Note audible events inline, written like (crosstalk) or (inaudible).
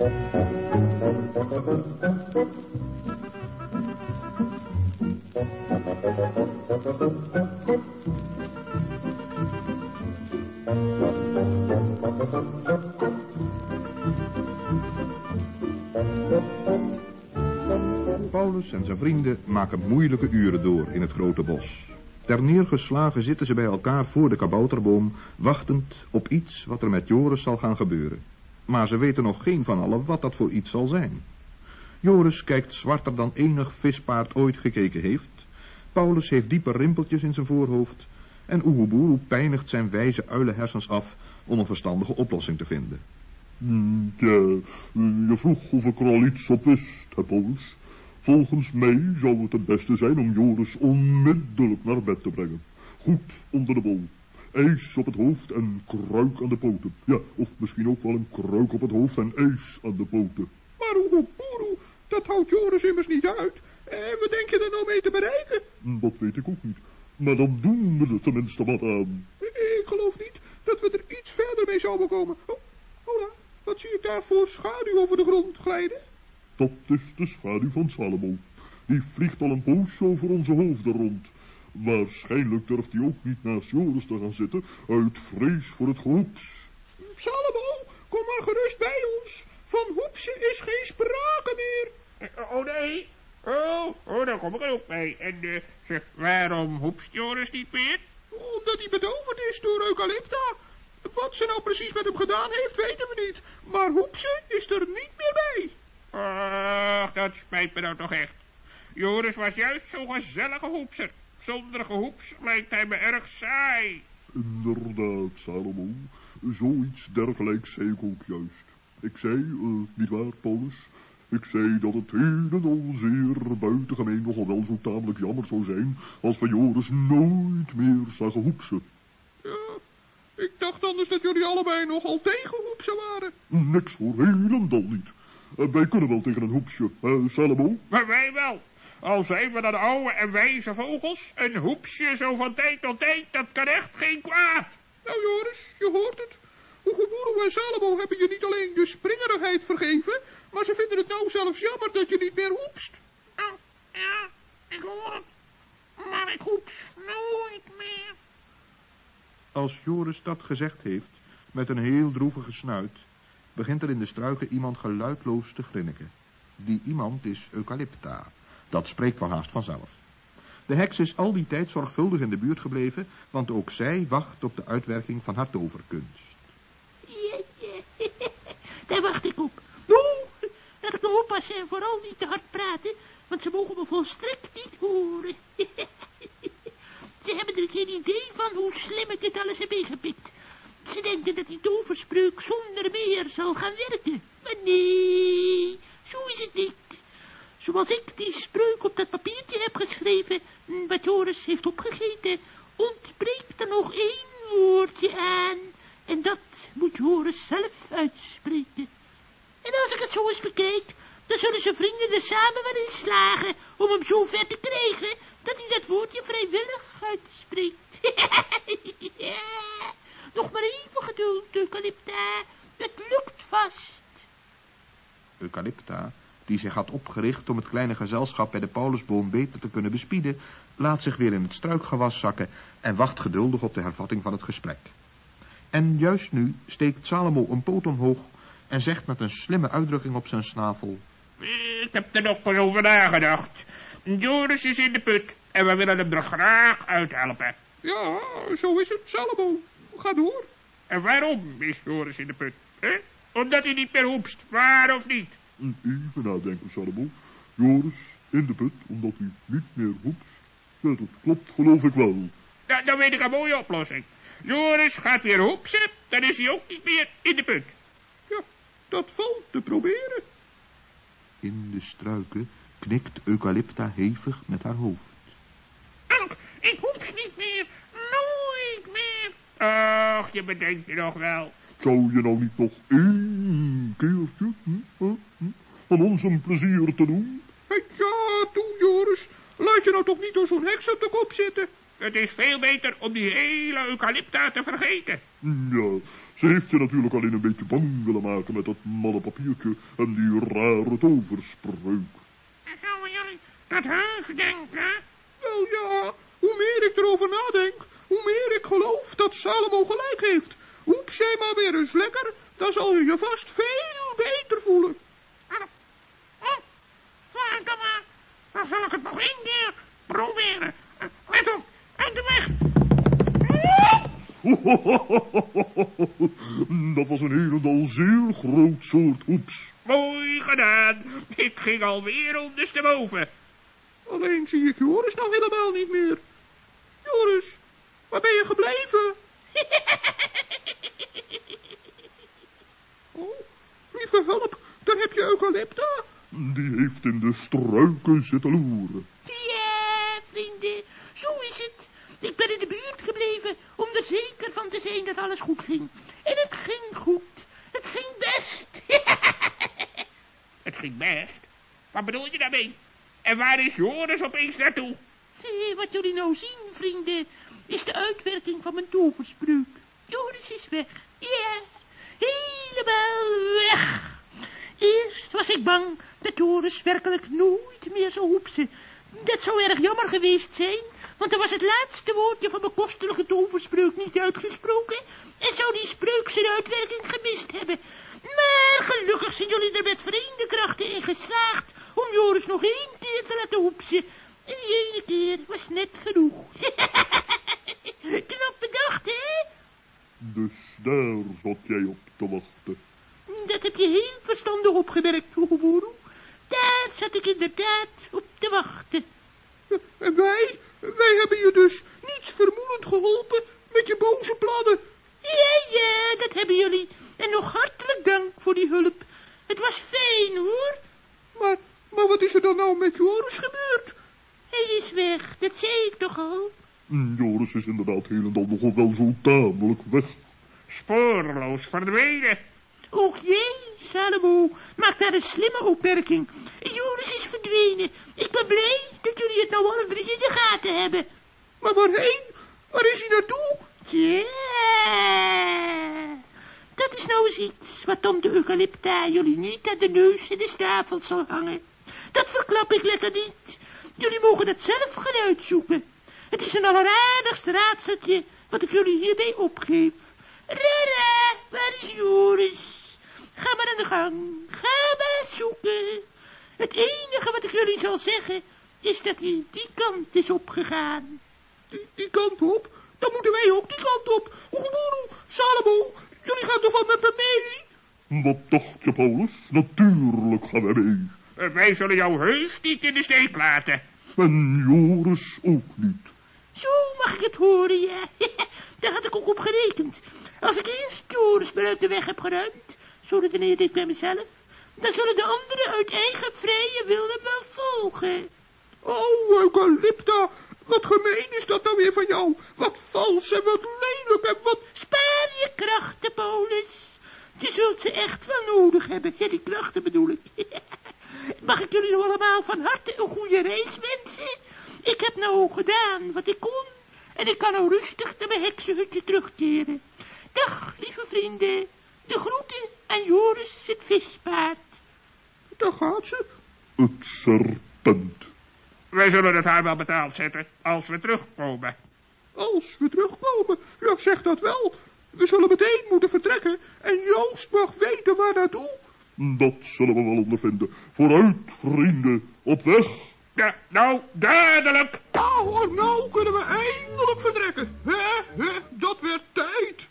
Paulus en zijn vrienden maken moeilijke uren door in het grote bos. Ter neergeslagen zitten ze bij elkaar voor de kabouterboom, wachtend op iets wat er met Joris zal gaan gebeuren. Maar ze weten nog geen van allen wat dat voor iets zal zijn. Joris kijkt zwarter dan enig vispaard ooit gekeken heeft. Paulus heeft diepe rimpeltjes in zijn voorhoofd. En Oehoeboeroe pijnigt zijn wijze uilenhersens af om een verstandige oplossing te vinden. Hmm, ja, je vroeg of ik er al iets op wist, hè, Paulus. Volgens mij zou het het beste zijn om Joris onmiddellijk naar bed te brengen. Goed onder de bol. IJs op het hoofd en kruik aan de poten. Ja, of misschien ook wel een kruik op het hoofd en ijs aan de poten. Maar Oehoeboeroe, dat houdt Joris immers niet uit. En wat denk je er nou mee te bereiken? Dat weet ik ook niet. Maar dan doen we er tenminste wat aan. Ik geloof niet dat we er iets verder mee zouden komen. Oh, hola, wat zie ik daar voor schaduw over de grond glijden? Dat is de schaduw van Salomo. Die vliegt al een poosje over onze hoofden rond. Waarschijnlijk durft hij ook niet naast Joris te gaan zitten, uit vrees voor het gehoeps. Salomo, kom maar gerust bij ons. Van hoepsen is geen sprake meer. Oh nee, oh, oh daar kom ik ook bij. En uh, zeg, waarom hoepst Joris niet meer? Omdat hij betoverd is door Eucalypta. Wat ze nou precies met hem gedaan heeft, weten we niet. Maar hoepsen is er niet meer bij. Ach, dat spijt me nou toch echt. Joris was juist zo'n gezellige hoepser. Zonder gehoeps lijkt hij me erg saai. Inderdaad, Salomo. Zoiets dergelijks zei ik ook juist. Ik zei, uh, niet waar, Paulus? Ik zei dat het een en al zeer buitengemeen nogal wel zo tamelijk jammer zou zijn als we Joris nooit meer zagen hoepsen. Ja, ik dacht anders dat jullie allebei nogal tegen hoepsen waren. Niks hoor, helemaal niet. Uh, wij kunnen wel tegen een hoepsje, uh, Salomo? Maar wij wel. Al zijn we dan oude en wijze vogels, een hoepsje zo van tijd tot tijd, dat kan echt geen kwaad. Nou Joris, je hoort het. Oegeboeroe en Salomo hebben je niet alleen je springerigheid vergeven, maar ze vinden het nou zelfs jammer dat je niet meer hoepst. Oh, ja, ik hoor het. Maar ik hoeps nooit meer. Als Joris dat gezegd heeft, met een heel droevige snuit, begint er in de struiken iemand geluidloos te grinniken. Die iemand is Eucalypta. Dat spreekt wel haast vanzelf. De heks is al die tijd zorgvuldig in de buurt gebleven, want ook zij wacht op de uitwerking van haar toverkunst. Ja, (laughs) daar wacht ik op. Oeh, laat ik nou oppassen en vooral niet te hard praten, want ze mogen me volstrekt niet horen. (laughs) Ze hebben er geen idee van hoe slim ik dit alles heb ingepikt. Ze denken dat die toverspreuk zonder meer zal gaan werken. Maar nee, zo is het niet. Zoals ik die spreuk op dat papiertje heb geschreven, wat Joris heeft opgegeten, ontbreekt er nog één woordje aan. En dat moet Joris zelf uitspreken. En als ik het zo eens bekijk, dan zullen zijn vrienden er samen wel in slagen om hem zo ver te krijgen dat hij dat woordje vrijwillig uitspreekt. (laughs) Nog maar even geduld, Eucalypta. Het lukt vast. Eucalypta, die zich had opgericht om het kleine gezelschap bij de Paulusboom beter te kunnen bespieden, laat zich weer in het struikgewas zakken en wacht geduldig op de hervatting van het gesprek. En juist nu steekt Salomo een poot omhoog en zegt met een slimme uitdrukking op zijn snavel. Ik heb er nog eens over nagedacht. Joris is in de put en we willen hem er graag uithelpen. Ja, zo is het, Salomo. Ga door. En waarom is Joris in de put? Hè? Omdat hij niet meer hoepst, waar of niet? Even nadenken, Salomo. Joris in de put, omdat hij niet meer hoepst. Ja, dat klopt, geloof ik wel. Nou, dan weet ik een mooie oplossing. Joris gaat weer hoepsen, dan is hij ook niet meer in de put. Ja, dat valt te proberen. In de struiken knikt Eucalypta hevig met haar hoofd. Ach, ik hoeps niet meer, nooit meer. Ach, je bedenkt je nog wel. Zou je nou niet nog één keertje hm, hm, hm, aan ons een plezier te doen? Ja, doe Joris. laat je nou toch niet door zo'n heks op de kop zitten? Het is veel beter om die hele eucalypta te vergeten. Ja, ze heeft je natuurlijk alleen een beetje bang willen maken met dat malle papiertje en die rare toverspreuk. Zouden jullie dat heus denken? Wel ja, hoe meer ik erover nadenk, hoe meer ik geloof dat Salomo gelijk heeft. Hoep zij maar weer eens lekker, dan zal je je vast veel beter voelen. Oh, verdomme. Dan zal ik het nog één keer proberen. Let op, uit de weg. (laughs) Dat was een helemaal zeer groot soort hoeps. Mooi gedaan. Ik ging alweer ondersteboven. Alleen zie ik Joris nou helemaal niet meer. Joris, waar ben je gebleven? (laughs) oh, lieve hulp, daar heb je Eucalypta. Die heeft in de struiken zitten loeren. Ja, vrienden, zo is het. Ik ben in de buurt gebleven om er zeker van te zijn dat alles goed ging. En het ging goed. Het ging best. (laughs) Het ging best. Wat bedoel je daarmee? En waar is Joris opeens naartoe? Eh, Wat jullie nou zien, vrienden, is de uitwerking van mijn toverspreuk. Joris is weg. Ja, weg. Eerst was ik bang dat Joris werkelijk nooit meer zou hoepsen. Dat zou erg jammer geweest zijn, want dan was het laatste woordje van mijn kostelijke toverspreuk niet uitgesproken en zou die spreuk zijn uitwerking gemist hebben. Maar gelukkig zijn jullie er met vreemde krachten in geslaagd om Joris nog één keer te laten hoepsen. En die ene keer was net genoeg. (laughs) Knap bedacht, hè? Dus daar zat jij op te wachten. Dat heb je heel verstandig opgemerkt, Oegeboeroe. Daar zat ik inderdaad op te wachten. En wij, wij hebben je dus niets vermoedend geholpen met je boze plannen. Ja, ja, dat hebben jullie. En nog hartelijk dank voor die hulp. Het was fijn, hoor. Maar, maar wat is er dan nou met Joris gebeurd? Hij is weg, dat zei ik toch al. Joris is inderdaad heel en dan nogal wel zo tamelijk weg. Spoorloos verdwenen. Ook jij, Salomo, maakt daar een slimme opmerking. Joris is verdwenen. Ik ben blij dat jullie het nou alle drie in de gaten hebben. Maar waarheen? Waar is hij naartoe? Tja, dat is nou eens iets wat om de eucalypta jullie niet aan de neus in de stafel zal hangen. Dat verklap ik lekker niet. Jullie mogen dat zelf gaan uitzoeken. Het is een alleraardigst raadseltje wat ik jullie hierbij opgeef. Rara, waar is Joris? Ga maar aan de gang. Ga maar zoeken. Het enige wat ik jullie zal zeggen is dat hij die kant is opgegaan. Die, die kant op? Dan moeten wij ook die kant op. Oegeboeroe, Salomo, jullie gaan toch wel met me mee? Wat dacht je, Paulus? Natuurlijk gaan we mee. Wij zullen jou heus niet in de steek laten. En Joris ook niet. Zo mag ik het horen, ja. (laughs) Daar had ik ook op gerekend. Als ik eerst Joris maar uit de weg heb geruimd, zo redeneerde ik bij mezelf, dan zullen de anderen uit eigen vrije wil hem wel volgen. Oh, Eucalypta, wat gemeen is dat nou weer van jou? Wat vals en wat lelijk en wat... Spaar je krachten, Paulus. Je zult ze echt wel nodig hebben. Ja, die krachten bedoel ik. (laughs) Mag ik jullie allemaal van harte een goede reis wensen? Ik heb nou gedaan wat ik kon. En ik kan nou rustig naar mijn heksenhutje terugkeren. Dag, lieve vrienden. De groeten aan Joris het vispaard. Daar gaat ze. Het serpent. Wij zullen het haar wel betaald zetten als we terugkomen. Als we terugkomen, ja, zeg dat wel. We zullen meteen moeten vertrekken en Joost mag weten waar naartoe. Dat zullen we wel ondervinden. Vooruit, vrienden, op weg. Ja, nou, dadelijk. Oh, oh, nou kunnen we eindelijk vertrekken. Hè, hè, dat werd tijd.